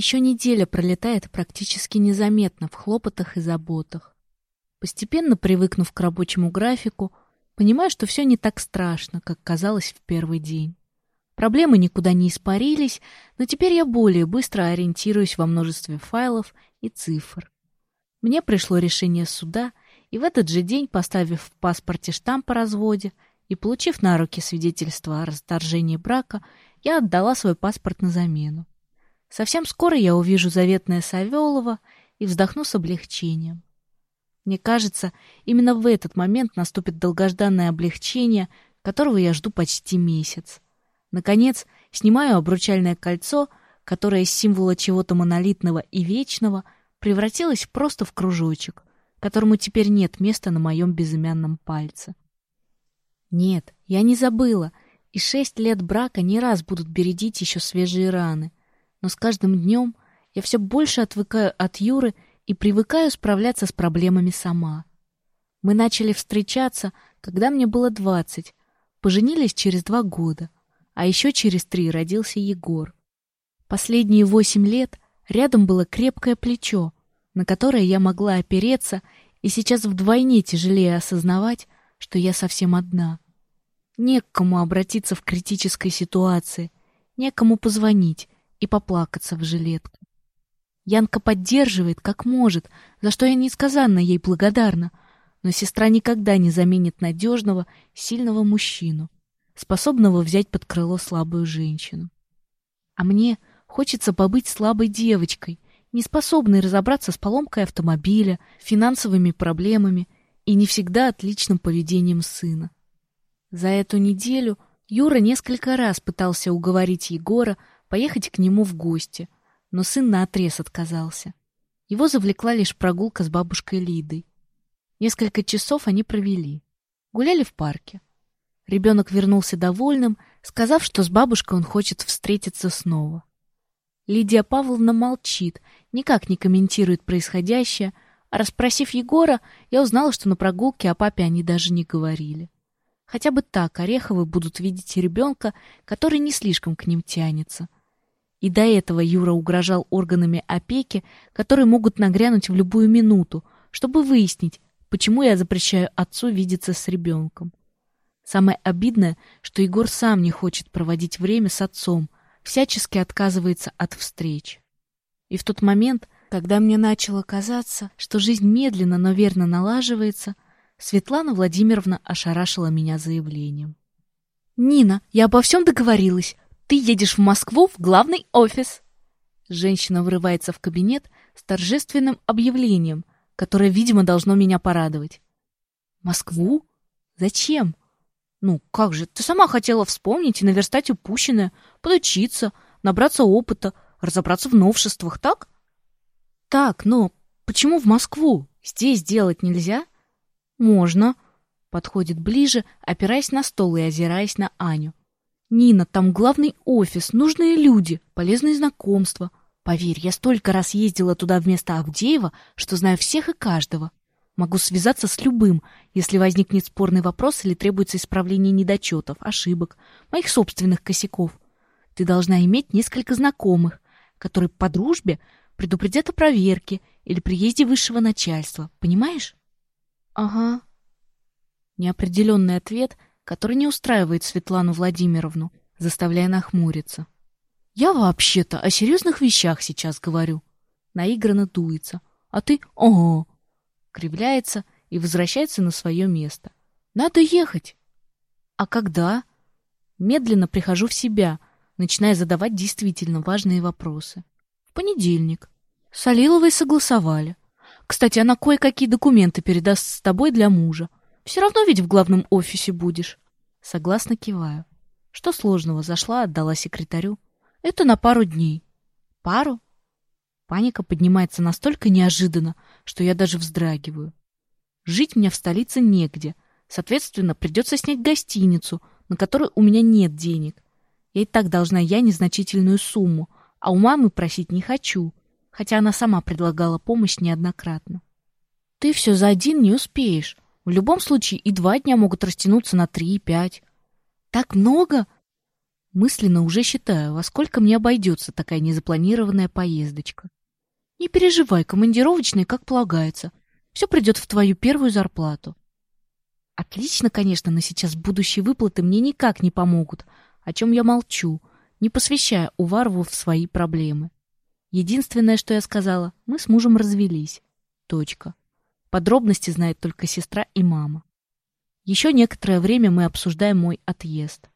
Еще неделя пролетает практически незаметно в хлопотах и заботах. Постепенно привыкнув к рабочему графику, понимаю, что все не так страшно, как казалось в первый день. Проблемы никуда не испарились, но теперь я более быстро ориентируюсь во множестве файлов и цифр. Мне пришло решение суда, и в этот же день, поставив в паспорте штамп о разводе и получив на руки свидетельство о расторжении брака, я отдала свой паспорт на замену. Совсем скоро я увижу заветное Савелова и вздохну с облегчением. Мне кажется, именно в этот момент наступит долгожданное облегчение, которого я жду почти месяц. Наконец, снимаю обручальное кольцо, которое из символа чего-то монолитного и вечного превратилось просто в кружочек, которому теперь нет места на моем безымянном пальце. Нет, я не забыла, и шесть лет брака не раз будут бередить еще свежие раны — но с каждым днем я все больше отвыкаю от Юры и привыкаю справляться с проблемами сама. Мы начали встречаться, когда мне было двадцать, поженились через два года, а еще через три родился Егор. Последние восемь лет рядом было крепкое плечо, на которое я могла опереться, и сейчас вдвойне тяжелее осознавать, что я совсем одна. Не к кому обратиться в критической ситуации, не к кому позвонить, и поплакаться в жилетку. Янка поддерживает, как может, за что я несказанно ей благодарна, но сестра никогда не заменит надежного, сильного мужчину, способного взять под крыло слабую женщину. А мне хочется побыть слабой девочкой, не способной разобраться с поломкой автомобиля, финансовыми проблемами и не всегда отличным поведением сына. За эту неделю Юра несколько раз пытался уговорить Егора поехать к нему в гости, но сын наотрез отказался. Его завлекла лишь прогулка с бабушкой Лидой. Несколько часов они провели. Гуляли в парке. Ребенок вернулся довольным, сказав, что с бабушкой он хочет встретиться снова. Лидия Павловна молчит, никак не комментирует происходящее, а расспросив Егора, я узнала, что на прогулке о папе они даже не говорили. Хотя бы так Ореховы будут видеть ребенка, который не слишком к ним тянется — и до этого Юра угрожал органами опеки, которые могут нагрянуть в любую минуту, чтобы выяснить, почему я запрещаю отцу видеться с ребенком. Самое обидное, что Егор сам не хочет проводить время с отцом, всячески отказывается от встреч. И в тот момент, когда мне начало казаться, что жизнь медленно, но верно налаживается, Светлана Владимировна ошарашила меня заявлением. «Нина, я обо всем договорилась. Ты едешь в Москву в главный офис. Женщина врывается в кабинет с торжественным объявлением, которое, видимо, должно меня порадовать. Москву? Зачем? Ну, как же, ты сама хотела вспомнить и наверстать упущенное, подучиться, набраться опыта, разобраться в новшествах, так? Так, но почему в Москву? Здесь делать нельзя? Можно. Подходит ближе, опираясь на стол и озираясь на Аню. Нина, там главный офис, нужные люди, полезные знакомства. Поверь, я столько раз ездила туда вместо Авдеева, что знаю всех и каждого. Могу связаться с любым, если возникнет спорный вопрос или требуется исправление недочетов, ошибок, моих собственных косяков. Ты должна иметь несколько знакомых, которые по дружбе предупредят о проверке или приезде высшего начальства. Понимаешь? Ага. Неопределенный ответ — который не устраивает Светлану Владимировну, заставляя нахмуриться. «Я вообще-то о серьезных вещах сейчас говорю». Наигранно дуется. «А ты — ого!» Кривляется и возвращается на свое место. «Надо ехать!» «А когда?» Медленно прихожу в себя, начиная задавать действительно важные вопросы. «В понедельник. С согласовали. Кстати, она кое-какие документы передаст с тобой для мужа. Все равно ведь в главном офисе будешь. Согласно киваю. Что сложного, зашла, отдала секретарю. Это на пару дней. Пару? Паника поднимается настолько неожиданно, что я даже вздрагиваю. Жить мне в столице негде. Соответственно, придется снять гостиницу, на которую у меня нет денег. Я и так должна я незначительную сумму, а у мамы просить не хочу, хотя она сама предлагала помощь неоднократно. Ты все за один не успеешь. В любом случае и два дня могут растянуться на три и пять. Так много? Мысленно уже считаю, во сколько мне обойдется такая незапланированная поездочка. Не переживай, командировочный, как полагается. Все придет в твою первую зарплату. Отлично, конечно, но сейчас будущие выплаты мне никак не помогут, о чем я молчу, не посвящая Уварову в свои проблемы. Единственное, что я сказала, мы с мужем развелись. Точка. Подробности знает только сестра и мама. Еще некоторое время мы обсуждаем мой отъезд.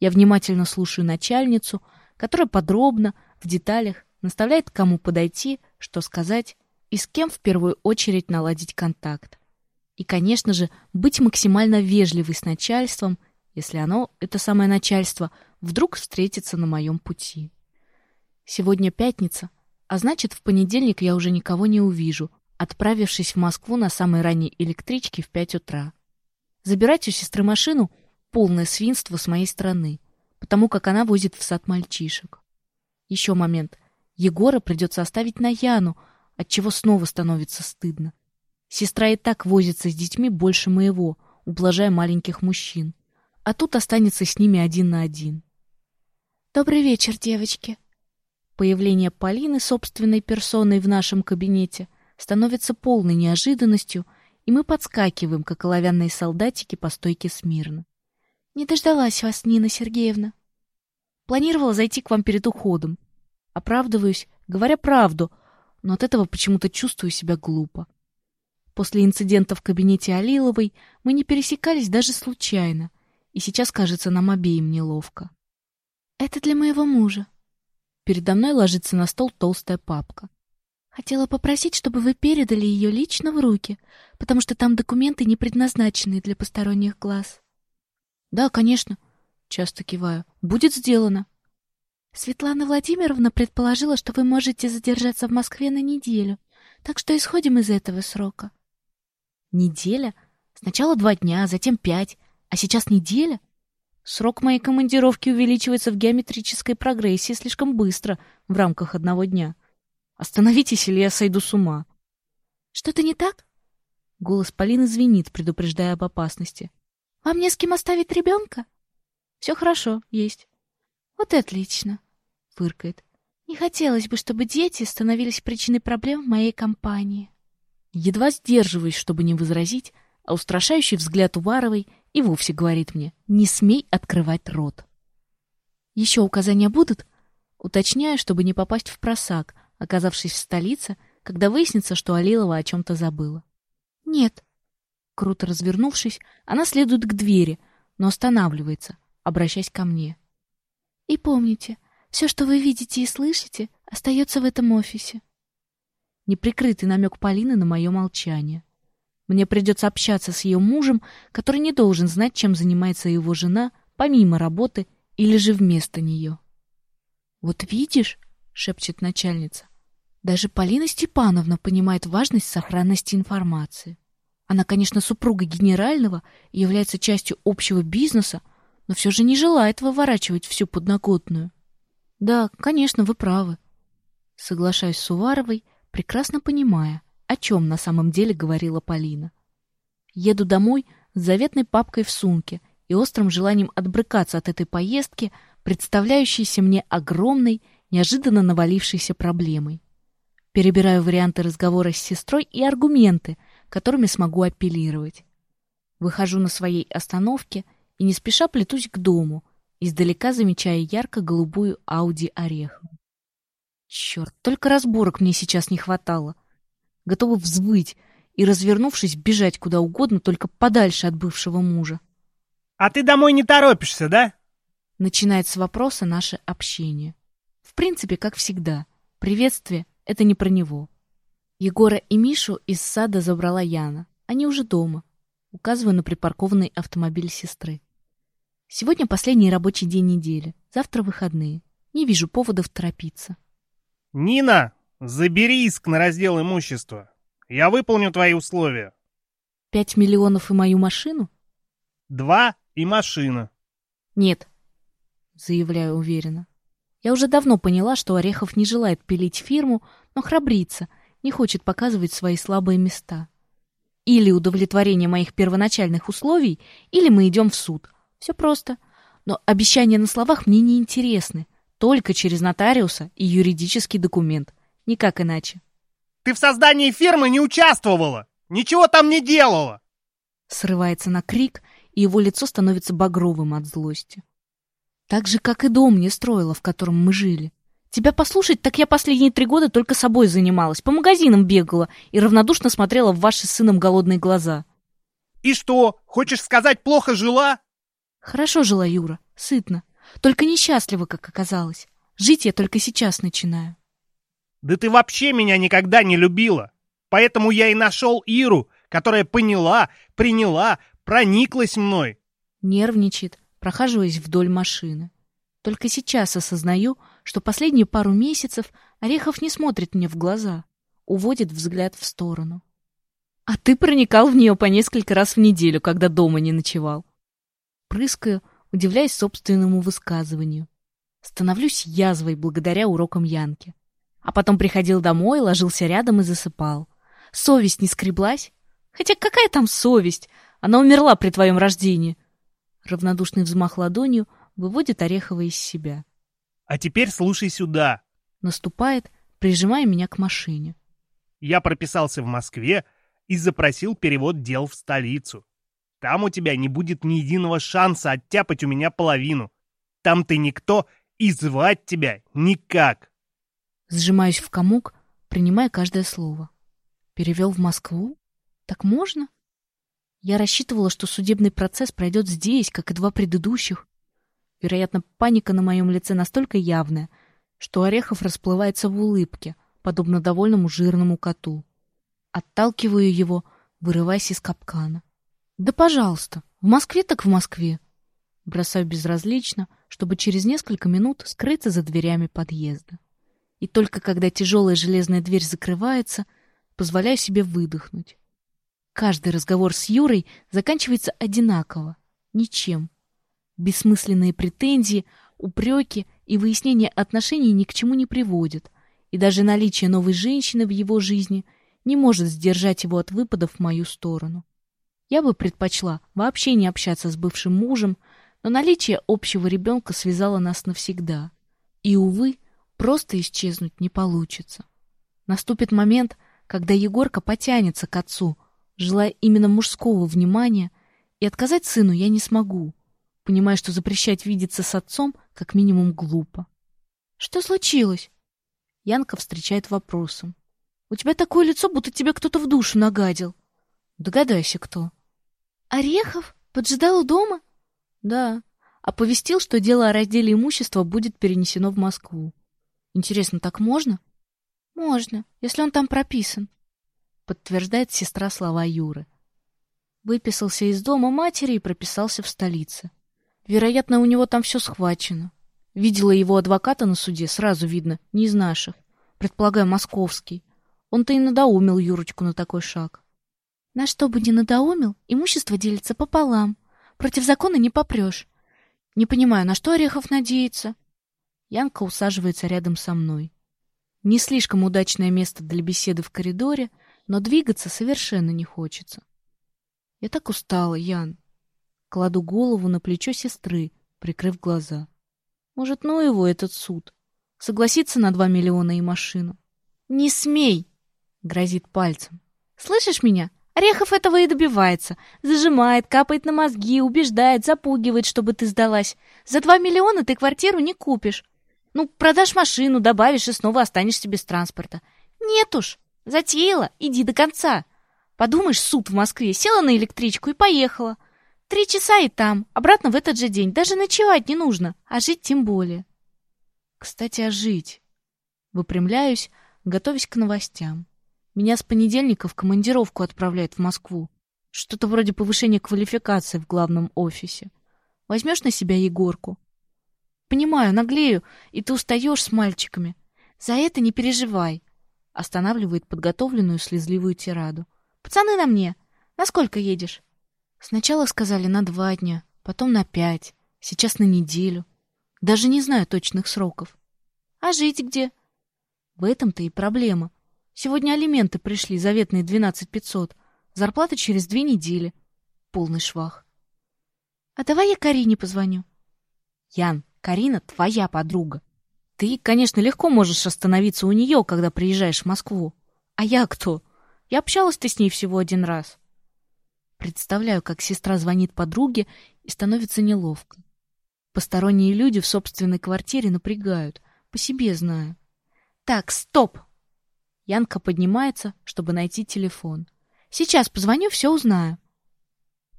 Я внимательно слушаю начальницу, которая подробно, в деталях, наставляет, кому подойти, что сказать и с кем в первую очередь наладить контакт. И, конечно же, быть максимально вежливой с начальством, если оно, это самое начальство, вдруг встретится на моем пути. Сегодня пятница, а значит, в понедельник я уже никого не увижу, отправившись в Москву на самой ранней электричке в пять утра. Забирать у сестры машину полное свинство с моей стороны, потому как она возит в сад мальчишек. Еще момент. Егора придется оставить на Яну, от чего снова становится стыдно. Сестра и так возится с детьми больше моего, ублажая маленьких мужчин. А тут останется с ними один на один. Добрый вечер, девочки. Появление Полины собственной персоной в нашем кабинете становится полной неожиданностью, и мы подскакиваем, как оловянные солдатики по стойке смирно. Не дождалась вас, Нина Сергеевна. Планировала зайти к вам перед уходом. Оправдываюсь, говоря правду, но от этого почему-то чувствую себя глупо. После инцидента в кабинете Алиловой мы не пересекались даже случайно, и сейчас, кажется, нам обеим неловко. Это для моего мужа. Передо мной ложится на стол толстая папка. Хотела попросить, чтобы вы передали ее лично в руки, потому что там документы не предназначенные для посторонних глаз. Да, конечно, часто киваю. Будет сделано. Светлана Владимировна предположила, что вы можете задержаться в Москве на неделю, так что исходим из этого срока. Неделя? Сначала два дня, затем пять, а сейчас неделя? Срок моей командировки увеличивается в геометрической прогрессии слишком быстро в рамках одного дня. Остановитесь, или я сойду с ума. Что-то не так? Голос Полины звенит, предупреждая об опасности. Вам не с кем оставить ребенка? Все хорошо, есть. Вот и отлично, фыркает. Не хотелось бы, чтобы дети становились причиной проблем в моей компании. Едва сдерживаюсь, чтобы не возразить, а устрашающий взгляд Уваровой и вовсе говорит мне: "Не смей открывать рот". Еще указания будут? Уточняю, чтобы не попасть в просак, оказавшись в столице, когда выяснится, что Алилова о чем то забыла. Нет, Круто развернувшись, она следует к двери, но останавливается, обращаясь ко мне. И помните, все, что вы видите и слышите, остается в этом офисе. Неприкрытый намек Полины на мое молчание. Мне придется общаться с ее мужем, который не должен знать, чем занимается его жена, помимо работы или же вместо нее. Вот видишь, шепчет начальница. Даже Полина Степановна понимает важность сохранности информации. Она, конечно, супруга генерального и является частью общего бизнеса, но все же не желает выворачивать всю подноготную. Да, конечно, вы правы. Соглашаюсь с Уваровой, прекрасно понимая, о чем на самом деле говорила Полина. Еду домой с заветной папкой в сумке и острым желанием отбрыкаться от этой поездки, представляющейся мне огромной, неожиданно навалившейся проблемой. Перебираю варианты разговора с сестрой и аргументы, которыми смогу апеллировать. Выхожу на своей остановке и не спеша плетусь к дому, издалека замечая ярко-голубую Ауди Орехову. Черт, только разборок мне сейчас не хватало. Готова взвыть и, развернувшись, бежать куда угодно, только подальше от бывшего мужа. «А ты домой не торопишься, да?» Начинает с вопроса наше общение. В принципе, как всегда, приветствие — это не про него. Егора и Мишу из сада забрала Яна. Они уже дома. Указываю на припаркованный автомобиль сестры. Сегодня последний рабочий день недели. Завтра выходные. Не вижу поводов торопиться. Нина, забери иск на раздел имущества. Я выполню твои условия. Пять миллионов и мою машину? Два и машина. Нет, заявляю уверенно. Я уже давно поняла, что Орехов не желает пилить фирму, но храбрится — не хочет показывать свои слабые места. Или удовлетворение моих первоначальных условий, или мы идем в суд. Все просто. Но обещания на словах мне не интересны. Только через нотариуса и юридический документ. Никак иначе. Ты в создании фирмы не участвовала! Ничего там не делала! Срывается на крик, и его лицо становится багровым от злости. Так же, как и дом не строила, в котором мы жили. Тебя послушать, так я последние три года только собой занималась, по магазинам бегала и равнодушно смотрела в ваши с сыном голодные глаза. И что, хочешь сказать, плохо жила? Хорошо жила Юра, сытно. Только несчастлива, как оказалось. Жить я только сейчас начинаю. Да ты вообще меня никогда не любила. Поэтому я и нашел Иру, которая поняла, приняла, прониклась мной. Нервничает, прохаживаясь вдоль машины. Только сейчас осознаю, что последние пару месяцев Орехов не смотрит мне в глаза, уводит взгляд в сторону. А ты проникал в нее по несколько раз в неделю, когда дома не ночевал. Прыскаю, удивляясь собственному высказыванию. Становлюсь язвой благодаря урокам Янки. А потом приходил домой, ложился рядом и засыпал. Совесть не скреблась? Хотя какая там совесть? Она умерла при твоем рождении. Равнодушный взмах ладонью выводит Орехова из себя. А теперь слушай сюда. Наступает, прижимая меня к машине. Я прописался в Москве и запросил перевод дел в столицу. Там у тебя не будет ни единого шанса оттяпать у меня половину. Там ты никто, и звать тебя никак. Сжимаюсь в комок, принимая каждое слово. Перевел в Москву? Так можно? Я рассчитывала, что судебный процесс пройдет здесь, как и два предыдущих. Вероятно, паника на моем лице настолько явная, что Орехов расплывается в улыбке, подобно довольному жирному коту. Отталкиваю его, вырываясь из капкана. Да, пожалуйста, в Москве так в Москве. Бросаю безразлично, чтобы через несколько минут скрыться за дверями подъезда. И только когда тяжелая железная дверь закрывается, позволяю себе выдохнуть. Каждый разговор с Юрой заканчивается одинаково, ничем. Бессмысленные претензии, упреки и выяснение отношений ни к чему не приводят, и даже наличие новой женщины в его жизни не может сдержать его от выпадов в мою сторону. Я бы предпочла вообще не общаться с бывшим мужем, но наличие общего ребенка связало нас навсегда. И, увы, просто исчезнуть не получится. Наступит момент, когда Егорка потянется к отцу, желая именно мужского внимания, и отказать сыну я не смогу, понимая, что запрещать видеться с отцом как минимум глупо. Что случилось? Янка встречает вопросом. У тебя такое лицо, будто тебе кто-то в душу нагадил. Догадайся, кто. Орехов поджидал дома? Да. Оповестил, что дело о разделе имущества будет перенесено в Москву. Интересно, так можно? Можно, если он там прописан. Подтверждает сестра слова Юры. Выписался из дома матери и прописался в столице. Вероятно, у него там все схвачено. Видела его адвоката на суде, сразу видно, не из наших. Предполагаю, московский. Он-то и надоумил Юрочку на такой шаг. На что бы ни надоумил, имущество делится пополам. Против закона не попрешь. Не понимаю, на что Орехов надеется? Янка усаживается рядом со мной. Не слишком удачное место для беседы в коридоре, но двигаться совершенно не хочется. Я так устала, Ян. Кладу голову на плечо сестры, прикрыв глаза. Может, ну его этот суд. Согласиться на два миллиона и машину. Не смей, грозит пальцем. Слышишь меня? Орехов этого и добивается. Зажимает, капает на мозги, убеждает, запугивает, чтобы ты сдалась. За два миллиона ты квартиру не купишь. Ну, продашь машину, добавишь и снова останешься без транспорта. Нет уж, затеяла, иди до конца. Подумаешь, суд в Москве, села на электричку и поехала. Три часа и там, обратно в этот же день. Даже ночевать не нужно, а жить тем более. Кстати, а жить? Выпрямляюсь, готовясь к новостям. Меня с понедельника в командировку отправляют в Москву. Что-то вроде повышения квалификации в главном офисе. Возьмешь на себя Егорку? Понимаю, наглею, и ты устаешь с мальчиками. За это не переживай. Останавливает подготовленную слезливую тираду. Пацаны на мне. На сколько едешь? Сначала сказали на два дня, потом на пять, сейчас на неделю. Даже не знаю точных сроков. А жить где? В этом-то и проблема. Сегодня алименты пришли, заветные двенадцать пятьсот. Зарплата через две недели. Полный швах. А давай я Карине позвоню. Ян, Карина твоя подруга. Ты, конечно, легко можешь остановиться у нее, когда приезжаешь в Москву. А я кто? Я общалась-то с ней всего один раз. Представляю, как сестра звонит подруге и становится неловко. Посторонние люди в собственной квартире напрягают. По себе знаю. Так, стоп! Янка поднимается, чтобы найти телефон. Сейчас позвоню, все узнаю.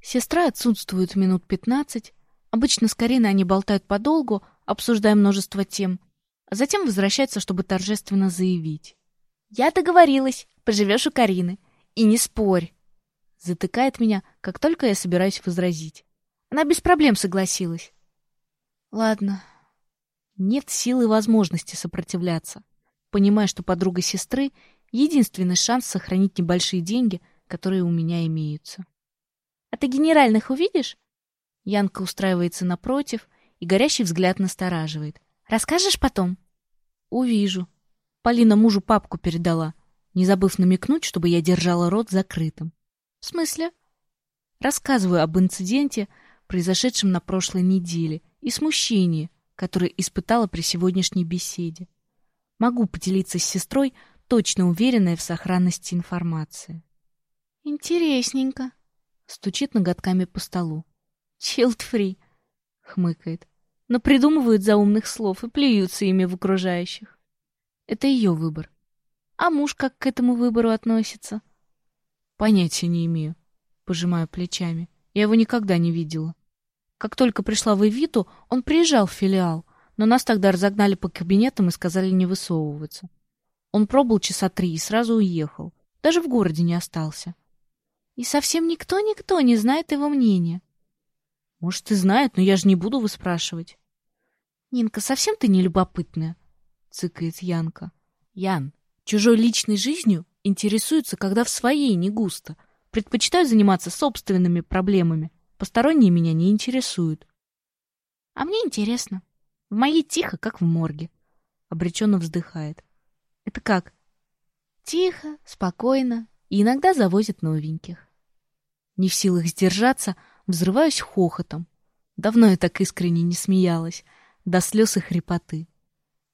Сестра отсутствует минут пятнадцать. Обычно с Кариной они болтают подолгу, обсуждая множество тем, а затем возвращается, чтобы торжественно заявить. «Я договорилась, поживешь у Карины. И не спорь!» Затыкает меня, как только я собираюсь возразить. Она без проблем согласилась. Ладно. Нет силы и возможности сопротивляться. Понимая, что подруга сестры — единственный шанс сохранить небольшие деньги, которые у меня имеются. «А ты генеральных увидишь?» Янка устраивается напротив, и горящий взгляд настораживает. Расскажешь потом? Увижу. Полина мужу папку передала, не забыв намекнуть, чтобы я держала рот закрытым. В смысле? Рассказываю об инциденте, произошедшем на прошлой неделе, и смущении, которое испытала при сегодняшней беседе. Могу поделиться с сестрой, точно уверенная в сохранности информации. Интересненько. Стучит ноготками по столу. Чилд-фри, хмыкает но придумывают заумных слов и плюются ими в окружающих. Это ее выбор. А муж как к этому выбору относится? Понятия не имею. Пожимаю плечами. Я его никогда не видела. Как только пришла в Эвиту, он приезжал в филиал, но нас тогда разогнали по кабинетам и сказали не высовываться. Он пробыл часа три и сразу уехал. Даже в городе не остался. И совсем никто-никто не знает его мнения. Может, и знает, но я же не буду выспрашивать. Нинка, совсем ты не любопытная, цыкает Янка. Ян, чужой личной жизнью интересуется, когда в своей не густо. Предпочитаю заниматься собственными проблемами. Посторонние меня не интересуют. А мне интересно. В моей тихо, как в морге. Обреченно вздыхает. Это как? Тихо, спокойно и иногда завозят новеньких. Не в силах сдержаться, взрываюсь хохотом. Давно я так искренне не смеялась, до слез и хрипоты.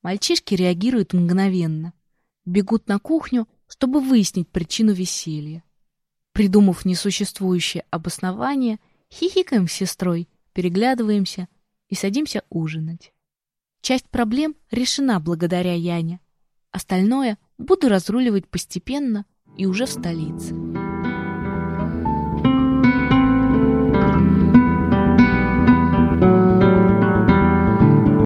Мальчишки реагируют мгновенно. Бегут на кухню, чтобы выяснить причину веселья. Придумав несуществующее обоснование, хихикаем с сестрой, переглядываемся и садимся ужинать. Часть проблем решена благодаря Яне. Остальное буду разруливать постепенно и уже в столице.